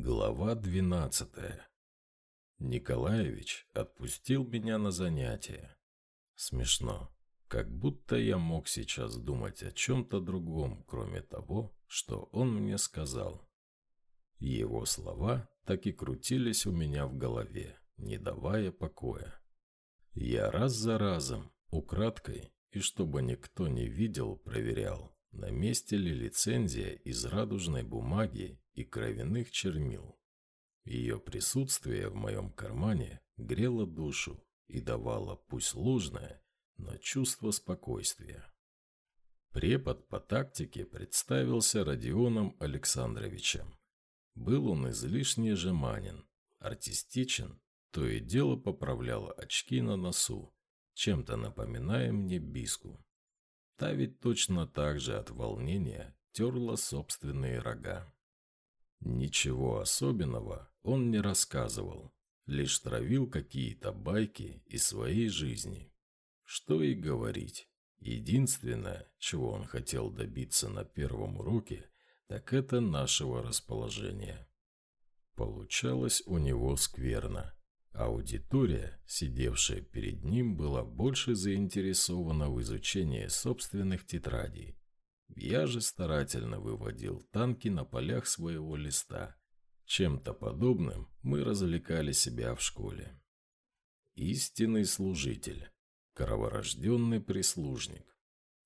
Глава двенадцатая. Николаевич отпустил меня на занятия. Смешно. Как будто я мог сейчас думать о чем-то другом, кроме того, что он мне сказал. Его слова так и крутились у меня в голове, не давая покоя. Я раз за разом, украдкой, и чтобы никто не видел, проверял, на месте ли лицензия из радужной бумаги и кровяных чернил. Ее присутствие в моем кармане грело душу и давало, пусть ложное, но чувство спокойствия. Препод по тактике представился Родионом Александровичем. Был он излишне жеманен, артистичен, то и дело поправлял очки на носу, чем-то напоминая мне биску. Та ведь точно так же от волнения терла собственные рога. Ничего особенного он не рассказывал, лишь травил какие-то байки из своей жизни. Что и говорить. Единственное, чего он хотел добиться на первом уроке, так это нашего расположения. Получалось у него скверно. Аудитория, сидевшая перед ним, была больше заинтересована в изучении собственных тетрадей, я же старательно выводил танки на полях своего листа. Чем-то подобным мы развлекали себя в школе. Истинный служитель, кроворожденный прислужник.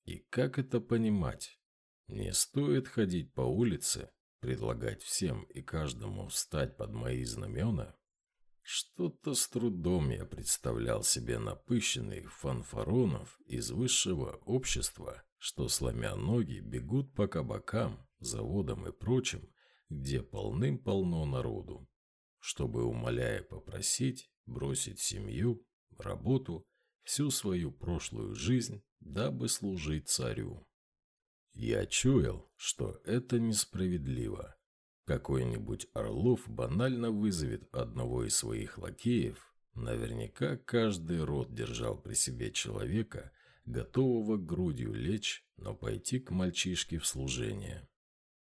И как это понимать? Не стоит ходить по улице, предлагать всем и каждому встать под мои знамена? Что-то с трудом я представлял себе напыщенных фанфаронов из высшего общества, что, сломя ноги, бегут по кабакам, заводам и прочим, где полным-полно народу, чтобы, умоляя попросить, бросить семью, работу, всю свою прошлую жизнь, дабы служить царю. Я чуял, что это несправедливо. Какой-нибудь Орлов банально вызовет одного из своих лакеев, наверняка каждый род держал при себе человека, готового грудью лечь, но пойти к мальчишке в служение.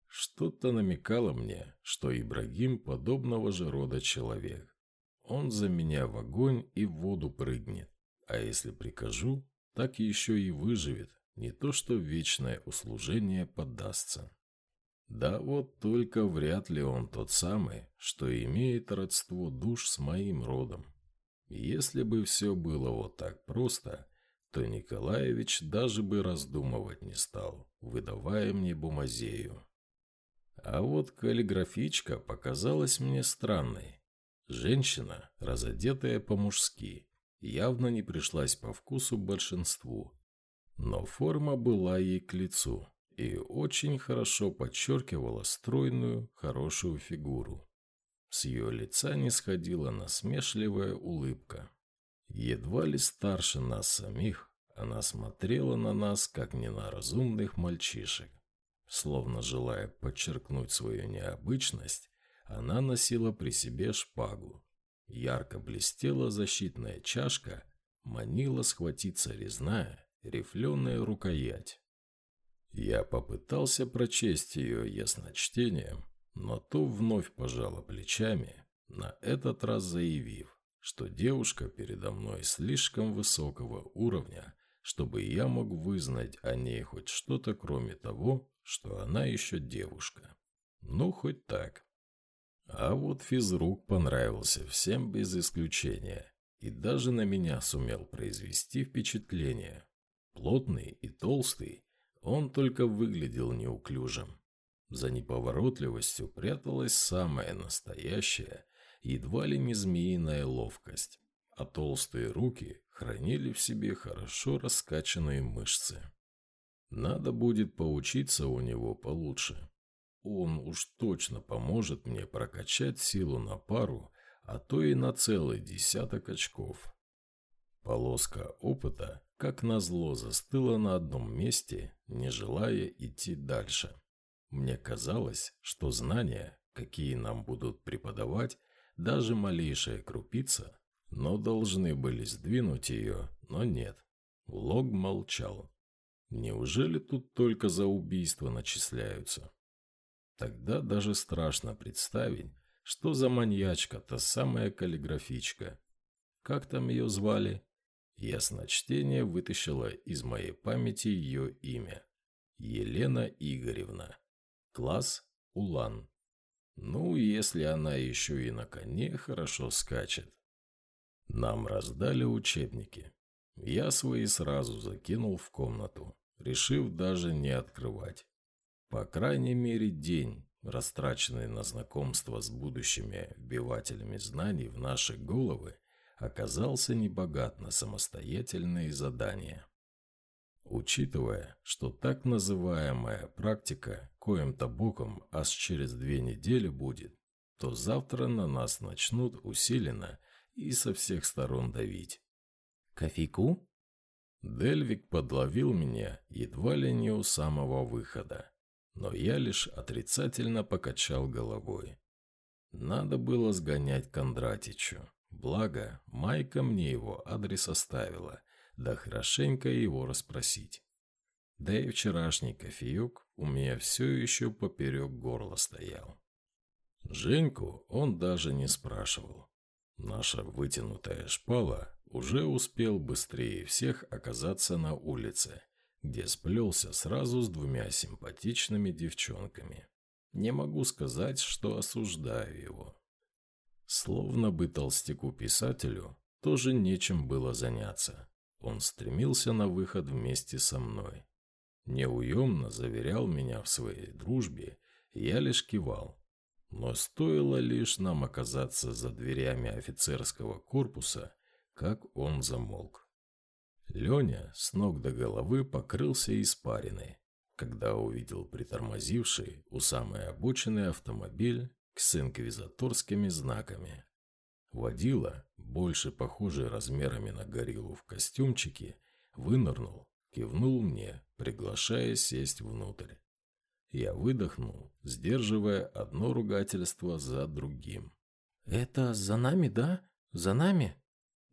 Что-то намекало мне, что Ибрагим подобного же рода человек. Он за меня в огонь и в воду прыгнет, а если прикажу, так еще и выживет, не то что вечное услужение поддастся. Да вот только вряд ли он тот самый, что имеет родство душ с моим родом. Если бы все было вот так просто, то Николаевич даже бы раздумывать не стал, выдавая мне бумазею. А вот каллиграфичка показалась мне странной. Женщина, разодетая по-мужски, явно не пришлась по вкусу большинству. Но форма была ей к лицу и очень хорошо подчеркивала стройную, хорошую фигуру. С ее лица не сходила насмешливая улыбка. Едва ли старше нас самих, она смотрела на нас, как не на разумных мальчишек. Словно желая подчеркнуть свою необычность, она носила при себе шпагу. Ярко блестела защитная чашка, манила схватиться резная, рифленая рукоять. Я попытался прочесть ее ясночтением, но то вновь пожала плечами, на этот раз заявив, что девушка передо мной слишком высокого уровня, чтобы я мог вызнать о ней хоть что-то, кроме того, что она еще девушка. Ну, хоть так. А вот физрук понравился всем без исключения и даже на меня сумел произвести впечатление. Плотный и толстый, он только выглядел неуклюжим. За неповоротливостью пряталась самая настоящая едва ли не змеиная ловкость, а толстые руки хранили в себе хорошо раскачанные мышцы. Надо будет поучиться у него получше. Он уж точно поможет мне прокачать силу на пару, а то и на целый десяток очков. Полоска опыта, как назло, застыла на одном месте, не желая идти дальше. Мне казалось, что знания, какие нам будут преподавать, даже малейшая крупица, но должны были сдвинуть ее, но нет. Лог молчал. Неужели тут только за убийство начисляются? Тогда даже страшно представить, что за маньячка та самая каллиграфичка. Как там ее звали? Ясночтение вытащило из моей памяти ее имя. Елена Игоревна. Класс Улан. Ну, если она еще и на коне хорошо скачет. Нам раздали учебники. Я свои сразу закинул в комнату, решив даже не открывать. По крайней мере, день, растраченный на знакомство с будущими вбивателями знаний в наши головы, оказался небогат на самостоятельные задания. Учитывая, что так называемая практика коим-то боком аж через две недели будет, то завтра на нас начнут усиленно и со всех сторон давить. «Кофейку?» Дельвик подловил меня едва ли не у самого выхода, но я лишь отрицательно покачал головой. Надо было сгонять Кондратичу. Благо, Майка мне его адрес оставила, да хорошенько его расспросить. Да и вчерашний кофеек у меня все еще поперек горла стоял. Женьку он даже не спрашивал. Наша вытянутая шпала уже успел быстрее всех оказаться на улице, где сплелся сразу с двумя симпатичными девчонками. Не могу сказать, что осуждаю его. Словно бы толстяку-писателю тоже нечем было заняться. Он стремился на выход вместе со мной. Неуемно заверял меня в своей дружбе, я лишь кивал. Но стоило лишь нам оказаться за дверями офицерского корпуса, как он замолк. Леня с ног до головы покрылся испариной, когда увидел притормозивший у самой обочины автомобиль с инквизаторскими знаками. Водила, больше похожий размерами на гориллу в костюмчике, вынырнул, кивнул мне, приглашая сесть внутрь. Я выдохнул, сдерживая одно ругательство за другим. «Это за нами, да? За нами?»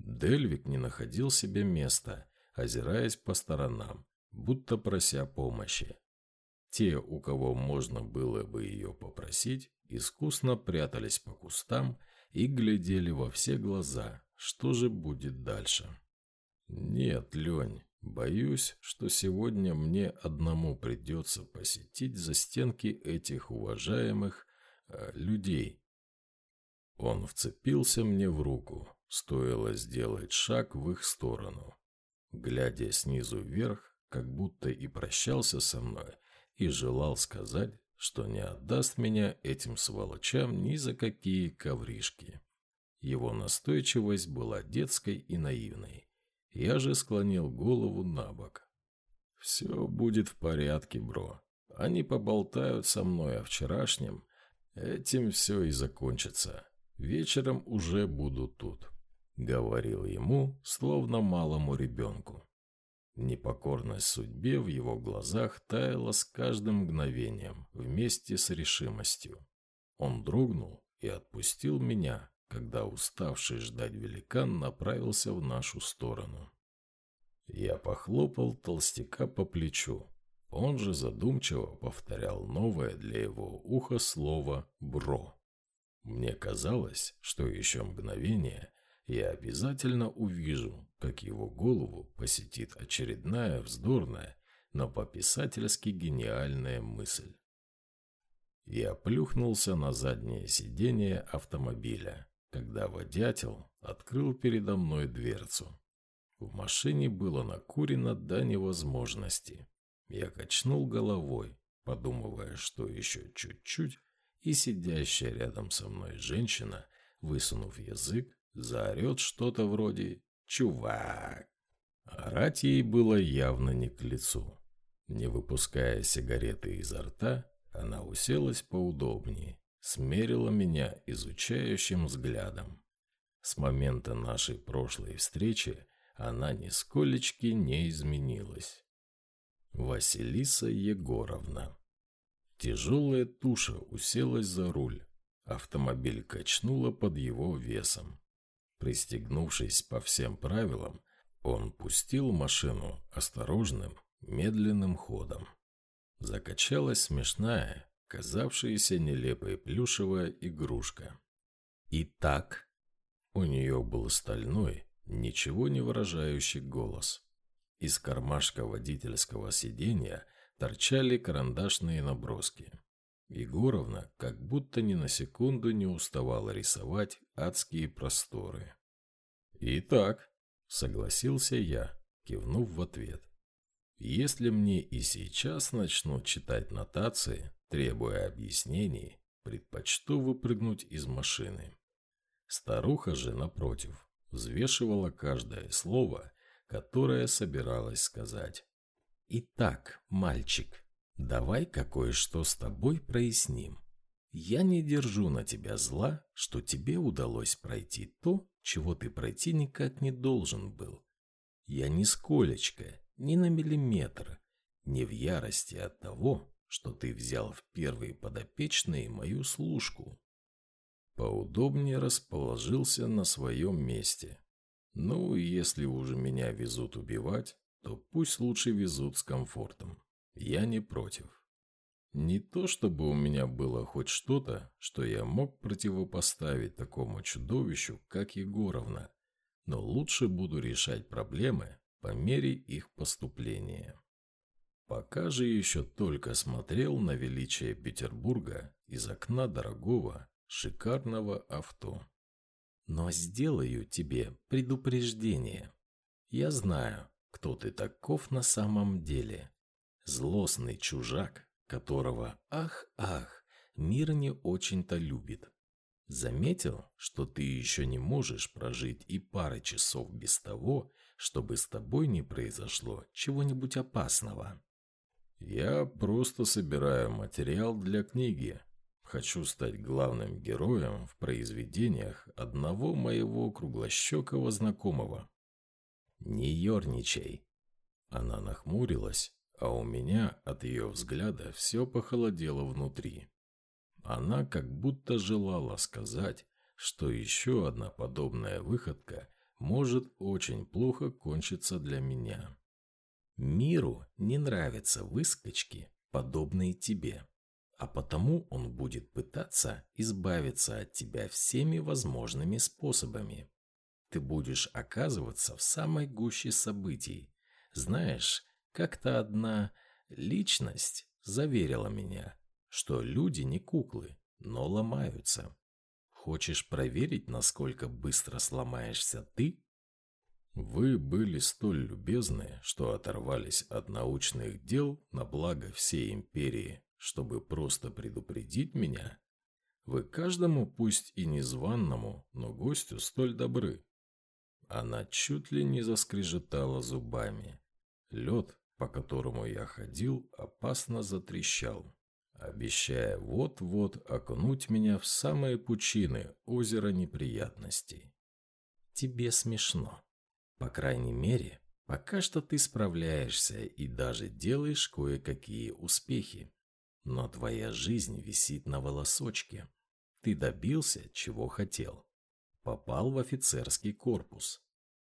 Дельвик не находил себе места, озираясь по сторонам, будто прося помощи. Те, у кого можно было бы ее попросить, искусно прятались по кустам и глядели во все глаза, что же будет дальше. «Нет, Лень, боюсь, что сегодня мне одному придется посетить застенки этих уважаемых э, людей». Он вцепился мне в руку, стоило сделать шаг в их сторону. Глядя снизу вверх, как будто и прощался со мной, и желал сказать, что не отдаст меня этим сволочам ни за какие ковришки. Его настойчивость была детской и наивной. Я же склонил голову на бок. «Все будет в порядке, бро. Они поболтают со мной о вчерашнем. Этим все и закончится. Вечером уже буду тут», — говорил ему, словно малому ребенку. Непокорность судьбе в его глазах таяла с каждым мгновением вместе с решимостью. Он дрогнул и отпустил меня, когда уставший ждать великан направился в нашу сторону. Я похлопал толстяка по плечу. Он же задумчиво повторял новое для его уха слово «бро». Мне казалось, что еще мгновение, я обязательно увижу, как его голову посетит очередная вздорная, но по-писательски гениальная мысль. Я плюхнулся на заднее сиденье автомобиля, когда водятел открыл передо мной дверцу. В машине было накурено до невозможности. Я качнул головой, подумывая, что еще чуть-чуть, и сидящая рядом со мной женщина, высунув язык, заорет что-то вроде «Чувак!». Орать ей было явно не к лицу. Не выпуская сигареты изо рта, она уселась поудобнее, смерила меня изучающим взглядом. С момента нашей прошлой встречи она нисколечки не изменилась. Василиса Егоровна. Тяжелая туша уселась за руль. Автомобиль качнуло под его весом. Пристегнувшись по всем правилам, он пустил машину осторожным, медленным ходом. Закачалась смешная, казавшаяся нелепой плюшевая игрушка. Итак, у нее был стальной, ничего не выражающий голос. Из кармашка водительского сиденья торчали карандашные наброски. Егоровна как будто ни на секунду не уставала рисовать адские просторы. «Итак», — согласился я, кивнув в ответ. «Если мне и сейчас начнут читать нотации, требуя объяснений, предпочту выпрыгнуть из машины». Старуха же, напротив, взвешивала каждое слово, которое собиралась сказать. «Итак, мальчик, давай-ка кое-что с тобой проясним. Я не держу на тебя зла, что тебе удалось пройти то, чего ты пройти никак не должен был. Я нисколечко, ни на миллиметр, не в ярости от того, что ты взял в первые подопечные мою служку, Поудобнее расположился на своем месте. Ну, если уже меня везут убивать, то пусть лучше везут с комфортом. Я не против. Не то чтобы у меня было хоть что-то, что я мог противопоставить такому чудовищу, как Егоровна, но лучше буду решать проблемы по мере их поступления. Пока же еще только смотрел на величие Петербурга из окна дорогого, шикарного авто. Но сделаю тебе предупреждение. Я знаю, кто ты таков на самом деле. Злостный чужак, которого, ах-ах, мир не очень-то любит. Заметил, что ты еще не можешь прожить и пары часов без того, чтобы с тобой не произошло чего-нибудь опасного. Я просто собираю материал для книги, Хочу стать главным героем в произведениях одного моего круглощекого знакомого. Не ерничай. Она нахмурилась, а у меня от ее взгляда все похолодело внутри. Она как будто желала сказать, что еще одна подобная выходка может очень плохо кончиться для меня. Миру не нравятся выскочки, подобные тебе а потому он будет пытаться избавиться от тебя всеми возможными способами. Ты будешь оказываться в самой гуще событий. Знаешь, как-то одна личность заверила меня, что люди не куклы, но ломаются. Хочешь проверить, насколько быстро сломаешься ты? Вы были столь любезны, что оторвались от научных дел на благо всей империи чтобы просто предупредить меня? Вы каждому, пусть и незваному, но гостю столь добры. Она чуть ли не заскрежетала зубами. Лед, по которому я ходил, опасно затрещал, обещая вот-вот окунуть меня в самые пучины озера неприятностей. Тебе смешно. По крайней мере, пока что ты справляешься и даже делаешь кое-какие успехи. Но твоя жизнь висит на волосочке. Ты добился, чего хотел. Попал в офицерский корпус.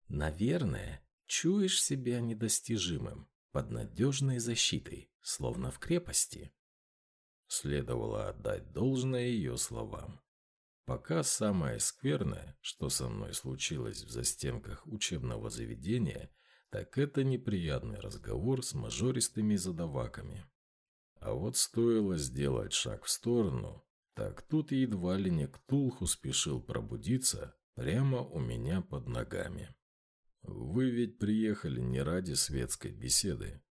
Наверное, чуешь себя недостижимым, под надежной защитой, словно в крепости. Следовало отдать должное ее словам. Пока самое скверное, что со мной случилось в застенках учебного заведения, так это неприятный разговор с мажористыми задаваками. А вот стоило сделать шаг в сторону, так тут едва ли не Ктулху спешил пробудиться прямо у меня под ногами. Вы ведь приехали не ради светской беседы.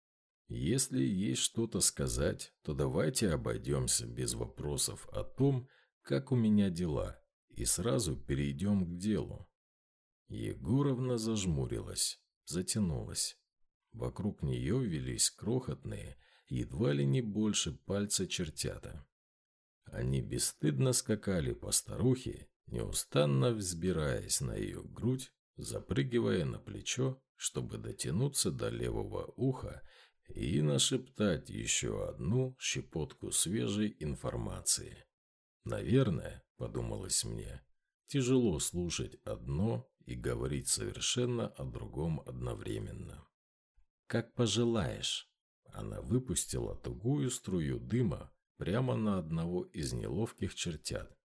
Если есть что-то сказать, то давайте обойдемся без вопросов о том, как у меня дела, и сразу перейдем к делу. Егоровна зажмурилась, затянулась. Вокруг нее велись крохотные, едва ли не больше пальца чертята. Они бесстыдно скакали по старухе, неустанно взбираясь на ее грудь, запрыгивая на плечо, чтобы дотянуться до левого уха и нашептать еще одну щепотку свежей информации. Наверное, подумалось мне, тяжело слушать одно и говорить совершенно о другом одновременно. «Как пожелаешь», она выпустила тугую струю дыма прямо на одного из неловких чертят.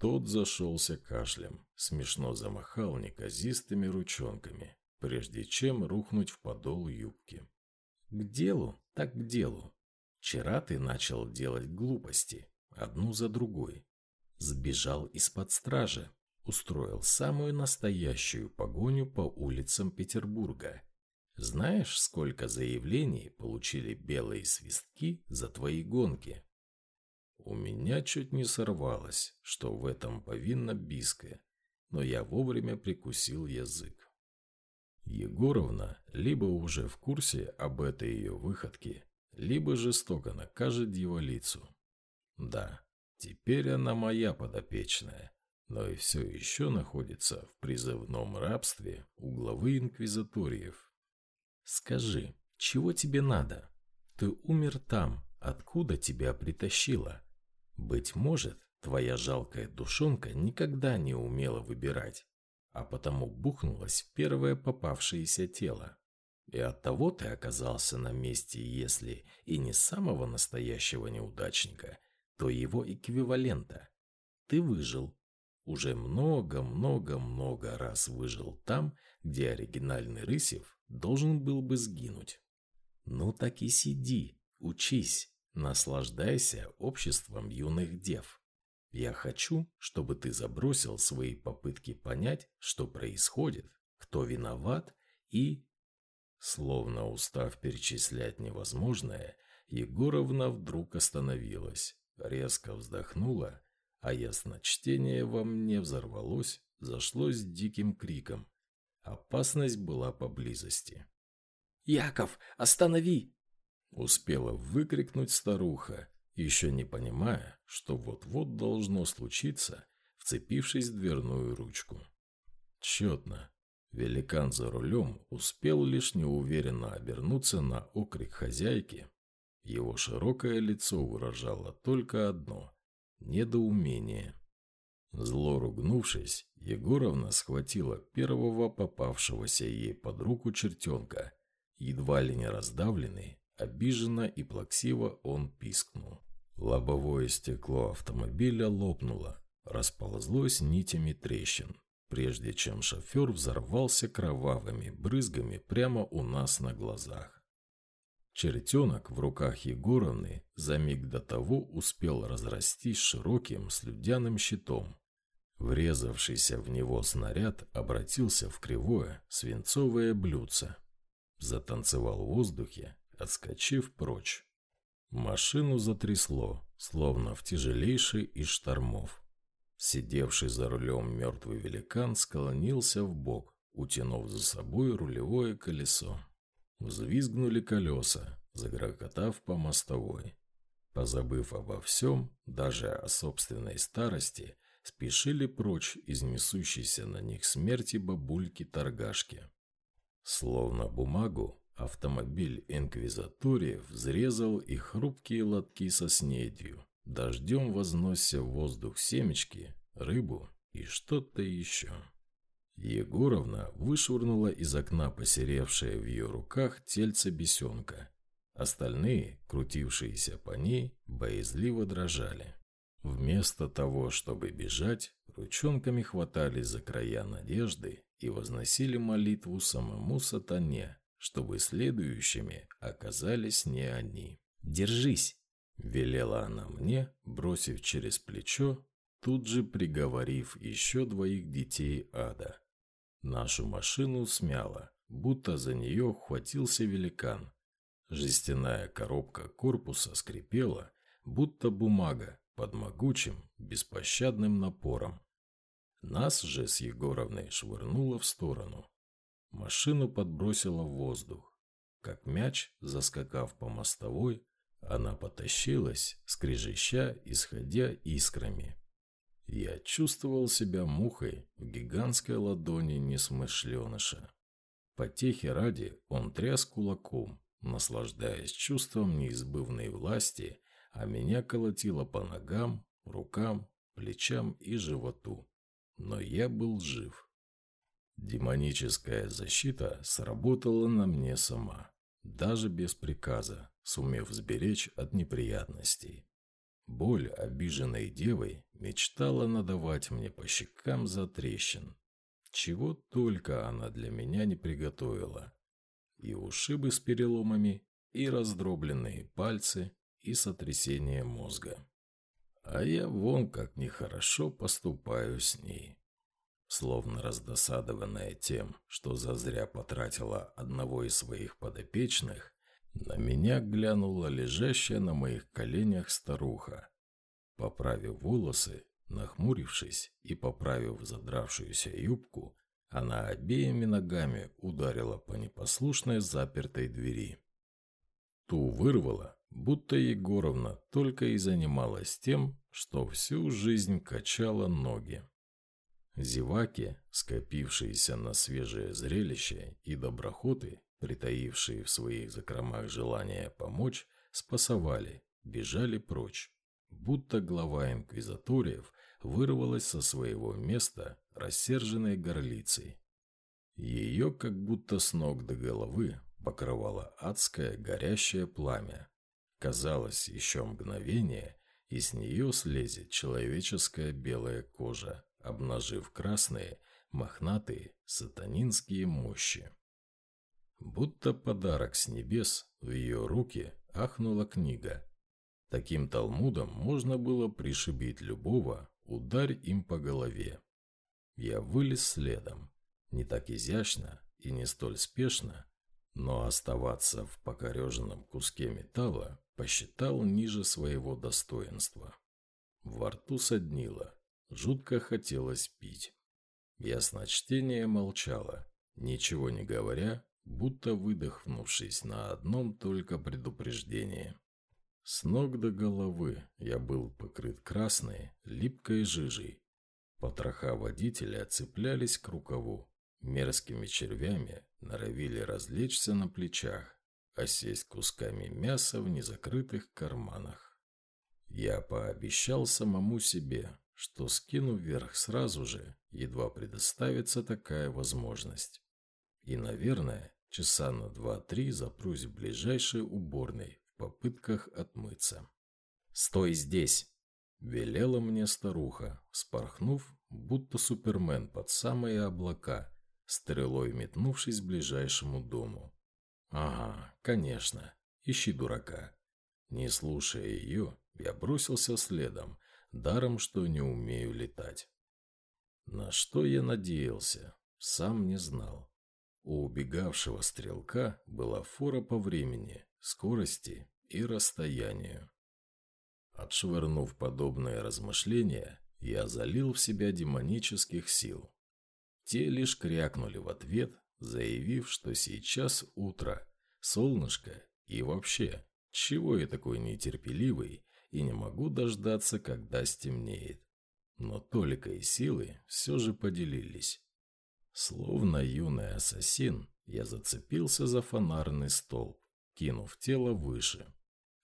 Тот зашелся кашлем, смешно замахал неказистыми ручонками, прежде чем рухнуть в подол юбки. «К делу, так к делу. Вчера ты начал делать глупости, одну за другой. Сбежал из-под стражи, устроил самую настоящую погоню по улицам Петербурга. Знаешь, сколько заявлений получили белые свистки за твои гонки?» У меня чуть не сорвалось, что в этом повинна Биская, но я вовремя прикусил язык. Егоровна либо уже в курсе об этой ее выходке, либо жестоко накажет дьяволицу. Да, теперь она моя подопечная, но и все еще находится в призывном рабстве у главы инквизиториев. Скажи, чего тебе надо? Ты умер там, откуда тебя притащила? Быть может, твоя жалкая душонка никогда не умела выбирать, а потому бухнулась в первое попавшееся тело. И оттого ты оказался на месте, если и не самого настоящего неудачника, то его эквивалента. Ты выжил. Уже много-много-много раз выжил там, где оригинальный Рысев должен был бы сгинуть. Ну так и сиди, учись, Наслаждайся обществом юных дев. Я хочу, чтобы ты забросил свои попытки понять, что происходит, кто виноват и... Словно устав перечислять невозможное, Егоровна вдруг остановилась, резко вздохнула, а ясночтение во мне взорвалось, зашлось диким криком. Опасность была поблизости. «Яков, останови!» Успела выкрикнуть старуха, еще не понимая, что вот-вот должно случиться, вцепившись в дверную ручку. Четно. Великан за рулем успел лишь неуверенно обернуться на окрик хозяйки. Его широкое лицо выражало только одно – недоумение. Зло ругнувшись, Егоровна схватила первого попавшегося ей под руку чертенка, едва ли не раздавленный, Обиженно и плаксиво он пискнул. Лобовое стекло автомобиля лопнуло, расползлось нитями трещин, прежде чем шофер взорвался кровавыми брызгами прямо у нас на глазах. Чертенок в руках Егоровны за миг до того успел разрастись широким слюдяным щитом. Врезавшийся в него снаряд обратился в кривое свинцовое блюдце. Затанцевал в воздухе, отскочив прочь. Машину затрясло, словно в тяжелейший из штормов. Сидевший за рулем мертвый великан склонился в бок, утянув за собой рулевое колесо. Взвизгнули колеса, загрохотав по мостовой. Позабыв обо всем, даже о собственной старости, спешили прочь из несущейся на них смерти бабульки-торгашки. Словно бумагу, Автомобиль инквизатории взрезал и хрупкие лотки со снедью, дождем вознося в воздух семечки, рыбу и что-то еще. Егоровна вышвырнула из окна посеревшее в ее руках тельце бесенка. Остальные, крутившиеся по ней, боязливо дрожали. Вместо того, чтобы бежать, ручонками хватались за края надежды и возносили молитву самому сатане, чтобы следующими оказались не они. «Держись!» – велела она мне, бросив через плечо, тут же приговорив еще двоих детей ада. Нашу машину смяло, будто за нее хватился великан. Жестяная коробка корпуса скрипела, будто бумага под могучим, беспощадным напором. Нас же с Егоровной швырнуло в сторону. Машину подбросило в воздух. Как мяч, заскакав по мостовой, она потащилась, скрежеща, исходя искрами. Я чувствовал себя мухой в гигантской ладони несмышленыша. Потехи ради он тряс кулаком, наслаждаясь чувством неизбывной власти, а меня колотило по ногам, рукам, плечам и животу. Но я был жив. Демоническая защита сработала на мне сама, даже без приказа, сумев сберечь от неприятностей. Боль обиженной девой мечтала надавать мне по щекам за трещин. Чего только она для меня не приготовила. И ушибы с переломами, и раздробленные пальцы, и сотрясение мозга. А я вон как нехорошо поступаю с ней. Словно раздосадованная тем, что зазря потратила одного из своих подопечных, на меня глянула лежащая на моих коленях старуха. Поправив волосы, нахмурившись и поправив задравшуюся юбку, она обеими ногами ударила по непослушной запертой двери. Ту вырвала, будто Егоровна только и занималась тем, что всю жизнь качала ноги. Зеваки, скопившиеся на свежее зрелище, и доброхоты, притаившие в своих закромах желание помочь, спасовали, бежали прочь. Будто глава инквизаториев вырвалась со своего места рассерженной горлицей. Ее как будто с ног до головы покрывало адское горящее пламя. Казалось, еще мгновение, и с нее слезет человеческая белая кожа, обнажив красные, мохнатые, сатанинские мощи. Будто подарок с небес в ее руки ахнула книга. Таким талмудом можно было пришибить любого, ударь им по голове. Я вылез следом, не так изящно и не столь спешно, но оставаться в покореженном куске металла посчитал ниже своего достоинства. Во рту соднило, жутко хотелось пить. Ясночтение молчало, ничего не говоря, будто выдохнувшись на одном только предупреждении. С ног до головы я был покрыт красной, липкой жижей. Потроха водителя цеплялись к рукаву, мерзкими червями норовили развлечься на плечах, а сесть кусками мяса в незакрытых карманах. Я пообещал самому себе, что скину вверх сразу же, едва предоставится такая возможность. И, наверное, часа на два-три запрусь в ближайшей уборной в попытках отмыться. «Стой здесь!» – велела мне старуха, спорхнув, будто супермен под самые облака, стрелой метнувшись к ближайшему дому. Ага, конечно, ищи дурака. Не слушая ее, я бросился следом, даром, что не умею летать. На что я надеялся, сам не знал. У убегавшего стрелка была фора по времени, скорости и расстоянию. Отшвырнув подобные размышления, я залил в себя демонических сил. Те лишь крякнули в ответ, заявив, что сейчас утро, солнышко и вообще, чего я такой нетерпеливый и не могу дождаться, когда стемнеет. Но только и силы все же поделились. Словно юный ассасин, я зацепился за фонарный столб, кинув тело выше.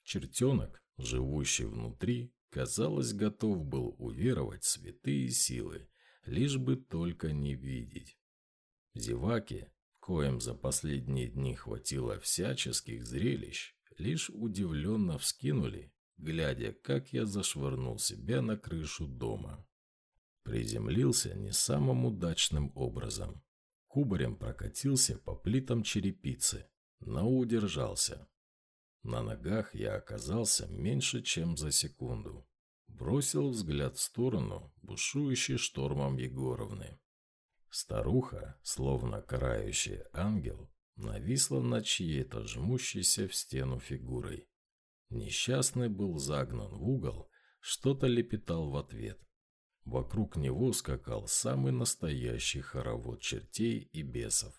Чертенок, живущий внутри, казалось, готов был уверовать святые силы, лишь бы только не видеть. Зеваки, коим за последние дни хватило всяческих зрелищ, лишь удивленно вскинули, глядя, как я зашвырнул себя на крышу дома. Приземлился не самым удачным образом. Кубарем прокатился по плитам черепицы, но удержался. На ногах я оказался меньше, чем за секунду. Бросил взгляд в сторону бушующей штормом Егоровны. Старуха, словно карающий ангел, нависла над чьей-то жмущейся в стену фигурой. Несчастный был загнан в угол, что-то лепетал в ответ. Вокруг него скакал самый настоящий хоровод чертей и бесов.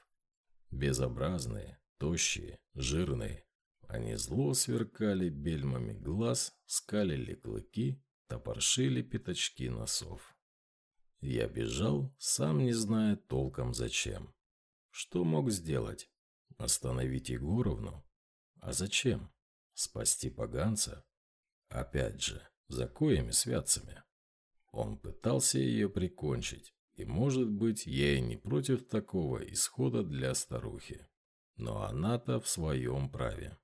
Безобразные, тощие, жирные. Они зло сверкали бельмами глаз, скалили клыки, топоршили пятачки носов. Я бежал, сам не зная толком зачем. Что мог сделать? Остановить Егоровну? А зачем? Спасти поганца? Опять же, за коими святцами? Он пытался ее прикончить, и, может быть, я и не против такого исхода для старухи. Но она-то в своем праве.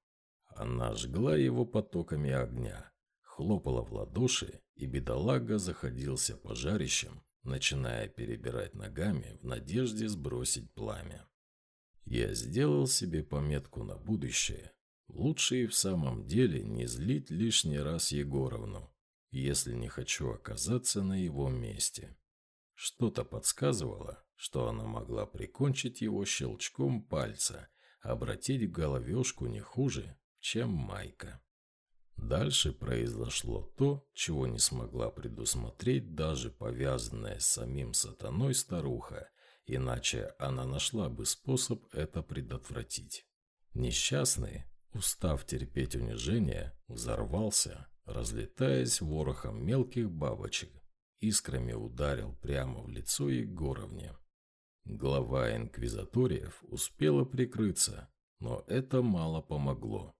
Она жгла его потоками огня, хлопала в ладоши, и бедолага заходился пожарищем, начиная перебирать ногами в надежде сбросить пламя. Я сделал себе пометку на будущее. Лучше и в самом деле не злить лишний раз Егоровну, если не хочу оказаться на его месте. Что-то подсказывало, что она могла прикончить его щелчком пальца, обратить головешку не хуже, чем майка. Дальше произошло то, чего не смогла предусмотреть даже повязанная с самим сатаной старуха, иначе она нашла бы способ это предотвратить. Несчастный, устав терпеть унижение, взорвался, разлетаясь ворохом мелких бабочек, искрами ударил прямо в лицо Егоровне. Глава инквизаториев успела прикрыться, но это мало помогло.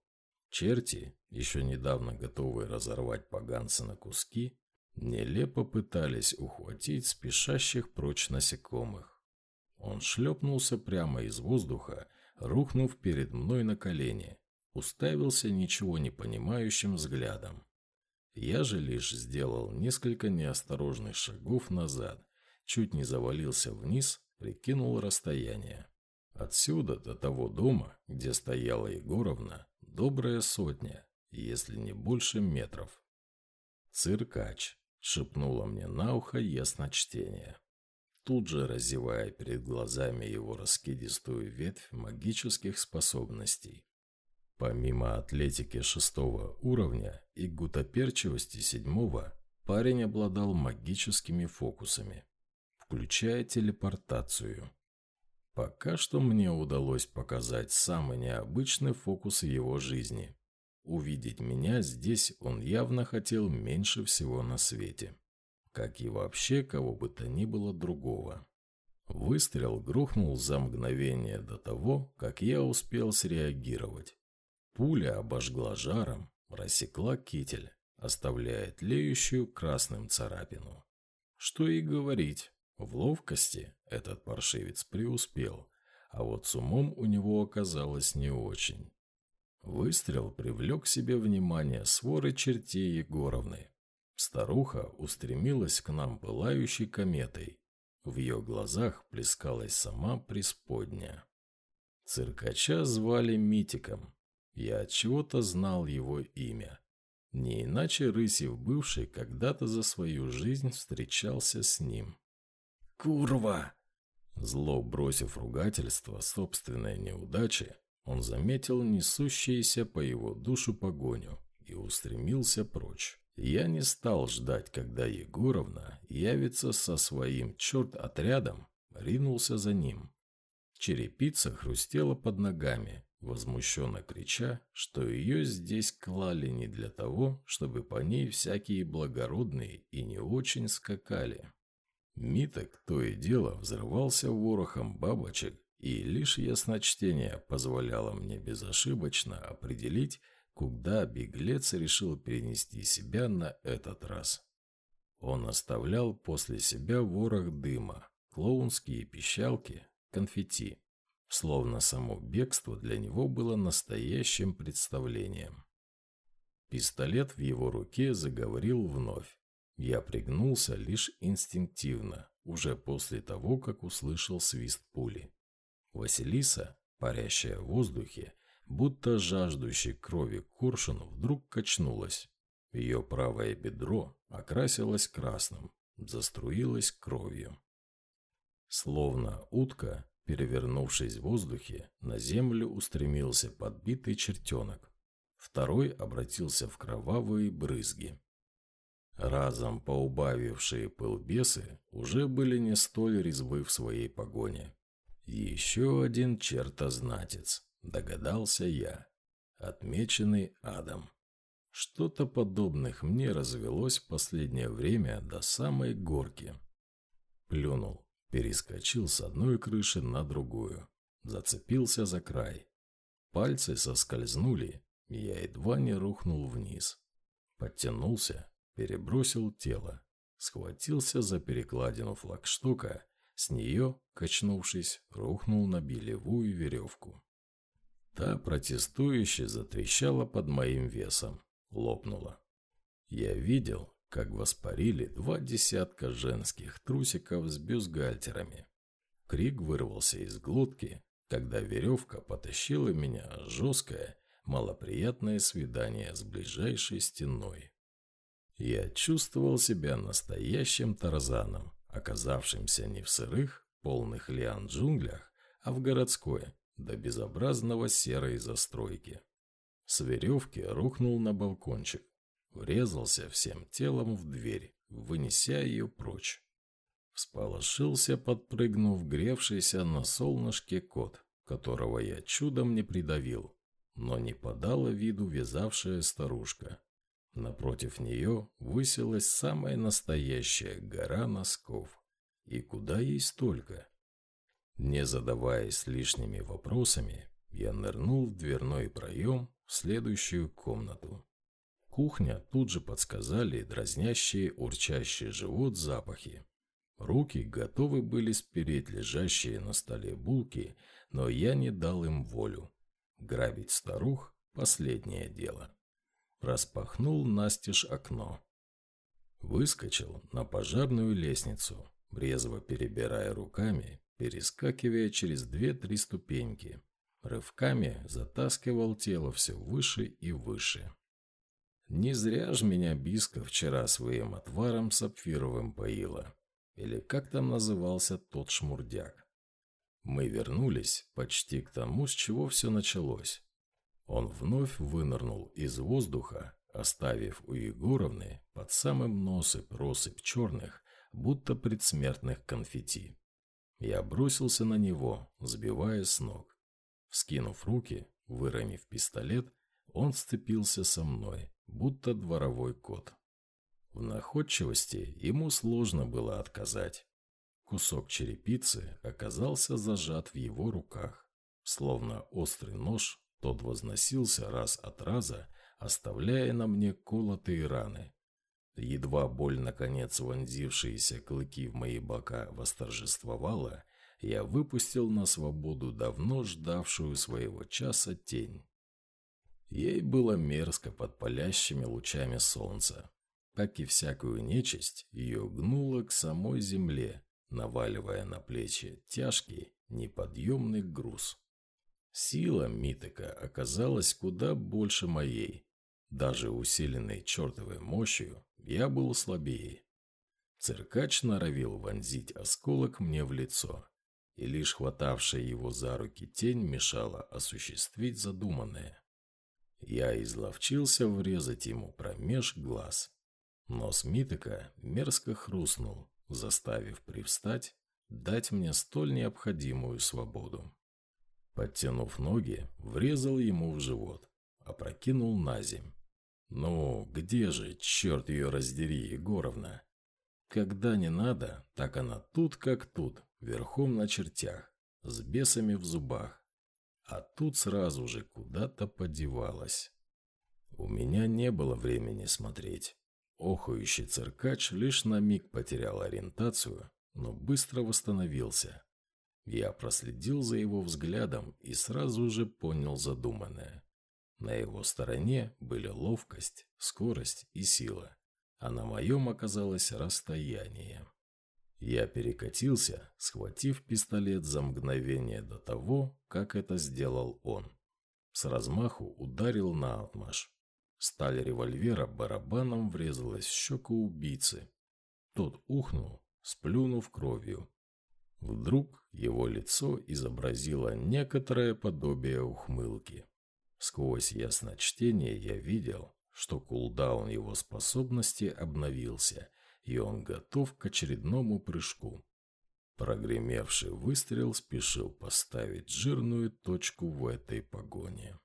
Черти, еще недавно готовые разорвать поганца на куски, нелепо пытались ухватить спешащих прочь насекомых. Он шлепнулся прямо из воздуха, рухнув перед мной на колени, уставился ничего не понимающим взглядом. Я же лишь сделал несколько неосторожных шагов назад, чуть не завалился вниз, прикинул расстояние. Отсюда до того дома, где стояла Егоровна, добрая сотня, если не больше метров. «Циркач», — шепнула мне на ухо ясночтение тут же разевая перед глазами его раскидистую ветвь магических способностей. Помимо атлетики шестого уровня и гутоперчивости седьмого, парень обладал магическими фокусами, включая телепортацию. Пока что мне удалось показать самый необычный фокус его жизни. Увидеть меня здесь он явно хотел меньше всего на свете как и вообще кого бы то ни было другого. Выстрел грохнул за мгновение до того, как я успел среагировать. Пуля обожгла жаром, рассекла китель, оставляя тлеющую красным царапину. Что и говорить, в ловкости этот паршивец преуспел, а вот с умом у него оказалось не очень. Выстрел привлек к себе внимание своры чертей Егоровны, Старуха устремилась к нам пылающей кометой. В ее глазах плескалась сама преисподня. Циркача звали Митиком. Я от чего-то знал его имя. Не иначе Рысев бывший когда-то за свою жизнь встречался с ним. «Курва!» Зло бросив ругательство собственной неудачи, он заметил несущиеся по его душу погоню и устремился прочь. Я не стал ждать, когда Егоровна явится со своим черт-отрядом, ринулся за ним. Черепица хрустела под ногами, возмущенно крича, что ее здесь клали не для того, чтобы по ней всякие благородные и не очень скакали. Миток то и дело взрывался ворохом бабочек, и лишь ясночтение позволяло мне безошибочно определить, куда беглец решил перенести себя на этот раз. Он оставлял после себя ворох дыма, клоунские пищалки, конфетти. Словно само бегство для него было настоящим представлением. Пистолет в его руке заговорил вновь. Я пригнулся лишь инстинктивно, уже после того, как услышал свист пули. Василиса, парящая в воздухе, будто жаждущий крови коршун вдруг качнулась. Ее правое бедро окрасилось красным, заструилось кровью. Словно утка, перевернувшись в воздухе, на землю устремился подбитый чертенок. Второй обратился в кровавые брызги. Разом поубавившие пыл бесы уже были не столь резвы в своей погоне. Еще один чертознатец. Догадался я. Отмеченный адом. Что-то подобных мне развелось в последнее время до самой горки. Плюнул, перескочил с одной крыши на другую. Зацепился за край. Пальцы соскользнули, и я едва не рухнул вниз. Подтянулся, перебросил тело. Схватился за перекладину флагштока, с нее, качнувшись, рухнул на белевую веревку. Та протестующе затрещала под моим весом, лопнула. Я видел, как воспарили два десятка женских трусиков с бюстгальтерами. Крик вырвался из глотки, когда веревка потащила меня жесткое, малоприятное свидание с ближайшей стеной. Я чувствовал себя настоящим тарзаном, оказавшимся не в сырых, полных лиан джунглях, а в городской, до безобразного серой застройки. С веревки рухнул на балкончик, врезался всем телом в дверь, вынеся ее прочь. Всполошился, подпрыгнув гревшийся на солнышке кот, которого я чудом не придавил, но не подала виду вязавшая старушка. Напротив нее высилась самая настоящая гора носков. И куда ей столько? Не задаваясь лишними вопросами, я нырнул в дверной проем в следующую комнату. Кухня тут же подсказали дразнящие, урчащие живот запахи. Руки готовы были спереть лежащие на столе булки, но я не дал им волю. Грабить старух – последнее дело. Распахнул настежь окно. Выскочил на пожарную лестницу, резво перебирая руками, перескакивая через две-три ступеньки. Рывками затаскивал тело все выше и выше. Не зря ж меня Биска вчера своим отваром сапфировым поила. Или как там назывался тот шмурдяк. Мы вернулись почти к тому, с чего все началось. Он вновь вынырнул из воздуха, оставив у Егоровны под самым носом россыпь черных, будто предсмертных конфетти. Я бросился на него, сбивая с ног. Вскинув руки, выронив пистолет, он сцепился со мной, будто дворовой кот. В находчивости ему сложно было отказать. Кусок черепицы оказался зажат в его руках. Словно острый нож, тот возносился раз от раза, оставляя на мне колотые раны. Едва боль, наконец вонзившиеся клыки в мои бока восторжествовала, я выпустил на свободу давно ждавшую своего часа тень. Ей было мерзко под палящими лучами солнца. Как и всякую нечисть, ее гнуло к самой земле, наваливая на плечи тяжкий, неподъемный груз. Сила Митека оказалась куда больше моей. Даже усиленной чертовой мощью я был слабее. Циркач норовил вонзить осколок мне в лицо, и лишь хватавшая его за руки тень мешала осуществить задуманное. Я изловчился врезать ему промеж глаз. Нос Митека мерзко хрустнул, заставив привстать, дать мне столь необходимую свободу. Подтянув ноги, врезал ему в живот, опрокинул на земь. «Ну, где же, черт ее раздери, Егоровна?» Когда не надо, так она тут как тут, верхом на чертях, с бесами в зубах. А тут сразу же куда-то подевалась. У меня не было времени смотреть. Охующий циркач лишь на миг потерял ориентацию, но быстро восстановился. Я проследил за его взглядом и сразу же понял задуманное. На его стороне были ловкость, скорость и сила, а на моем оказалось расстояние. Я перекатился, схватив пистолет за мгновение до того, как это сделал он. С размаху ударил на отмаш. Сталь револьвера барабаном врезалась в щеку убийцы. Тот ухнул, сплюнув кровью. Вдруг его лицо изобразило некоторое подобие ухмылки. Сквозь ясночтение я видел, что кулдаун его способности обновился, и он готов к очередному прыжку. Прогремевший выстрел спешил поставить жирную точку в этой погоне.